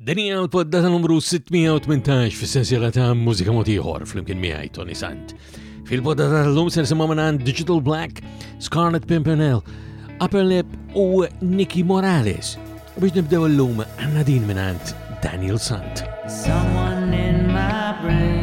Din hija l-poddata numru 618 fis-sensiela ta' mużika mod ieħor flimkien miegħi Tony Sant. Fil-poddata tal-lum se nisimgħu minn Digital Black, Scarlet Pimpernel, Upper Lip u Nicky Morales. U biex nibdew l-lum għandna din minn Daniel Sant. Someone in my brain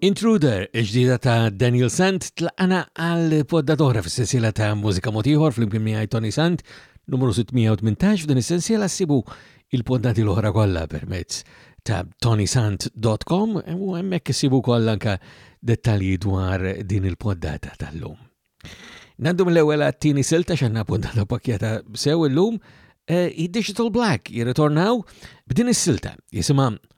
Intruder, ġdida ta' Daniel Sant, tlaqana għal poddatora fis sensila ta' mużika motiħor fl-imkien miħaj Tony Sant, numru 618 f'din is-sensiela ssibu il-puntati l-oħra kollha permezz ta' tonysant.com u hemmhekk issibu koll anka dettalji dwar din il-poddata tal-lum. Nandum l-ewwel għat-tieni silta x'għandna puntata pakjata sew illum, eh, Digital Black jirritornaw b'din is-silta jisimha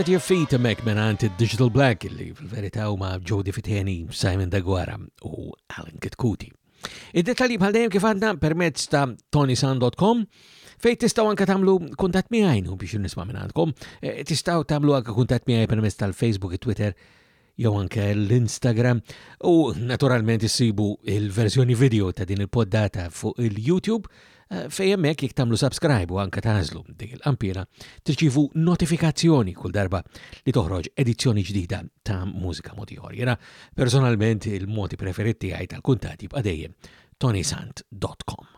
That Your Feet mek menant Digital Black li fil-verita u ma' Jody Fiteni, Simon Daguara u Alan Kitkuti. Id-detalji bħal dajem kif għadna permezz ta' tonisan.com fej tistaw anka tamlu kuntat miħajnu biex nisma' minn għandkom. Eh, tistaw tamlu anka kuntat miħaj permezz tal-Facebook, Twitter, jew anke l-Instagram u naturalment issibu il-verżjoni video ta' din il-poddata fuq il-YouTube eh, fejn hemmhekk jekk tagħmlu subscribe u anke tażlu dik il-qampiena tirċivu notifikazzjoni kull darba li toħroġ edizzjoni ġdida ta' Mużika Motiħor. Jena personalment il-moti preferit tiegħi tal-kuntati b'qadejjem tonisant.com.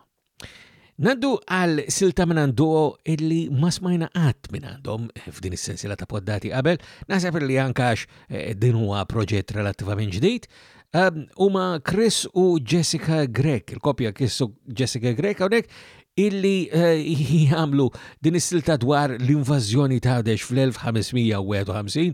Naddu għal silta minn għanduo illi ma smajna qatt minn għandhom f'din is-sensiela ta' poddati qabel, naħseb illi ankax eh, din huwa proġett relattivament ġdid. Ehm, huma um, Chris u Jessica Grek, il-kopja kissu Jessica Grek hawnhekk illi eh, jagħmlu din is-silta dwar l-invażjoni ta' Għadex fl-1551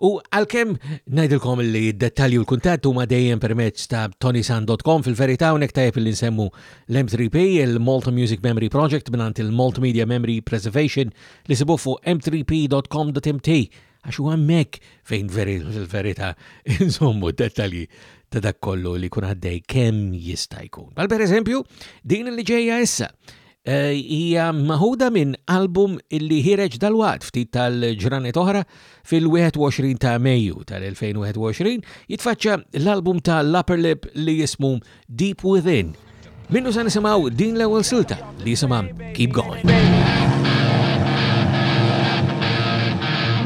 U għalkemm ngħidilkom li d-dettalji u l-kuntatt huma dejjem permezz ta' tonisan.com fil-verità hawnhekk tajjeb li nsemmu l-M3P, il-Malta Music Memory Project mingħand il-Multimedia Memory Preservation li sibu fuq m3p.com.mt għax huwa hemmhekk fejn veri fil-verità insommu d-dettalji ta' dak kollu li kun għaddej kemm jista' jkun. Bħal pereżempju din li ġejja issa hija maħuda minn album li ħireġ dalwaqt ftit tal-ġranet oħra fil-21 ta' Mejju tal-2021 jitfaċċa l-album ta' l-Upper Lip li jismu Deep Within. Minnu sa' nisimaw din l-ewwel silta li jisimha Keep Going.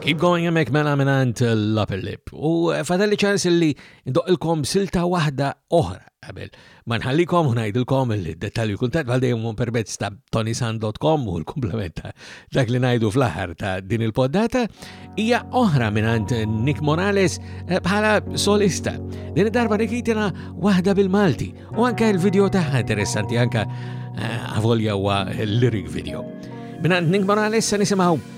Keep going hemmhekk mela minant l-upper lip. U eh, fadelli ċans li ndoqilkom silta waħda oħra qabel Ma nħallikom u ngħidilkom li d-dettalji u kuntatt bħal dejjem permezz ta' tonisan.com u l-komplement ta' dak li ngħidu fl-aħħar ta' din il-poddata hija oħra mingħand Nick Morales eh, bħala solista. Din id-darba nikitina waħda bil-Malti u anke l-video tagħha interessanti anke eh, avolja huwa lyric video. Mingħand Nick Morales se nisimgħu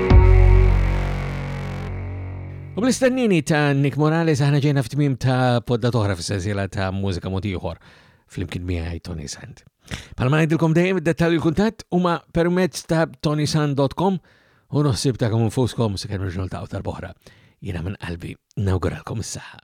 U bl-istennini ta' Nick Morales aħna ġejna f'tmim ta' podda toħra fis-sensiela ta' mużika motiħor fl-imkien miegħi Tony Sand. Palma ngħidilkom dejjem id-dettalji l-kuntatt huma permezz ta' tonysand.com u noħsib ta' kemm infuskom se kemm nirġgħu ta' tal-boħra. Jiena minn qalbi nawguralkom is-saħħa.